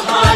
Come on.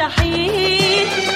مستحيل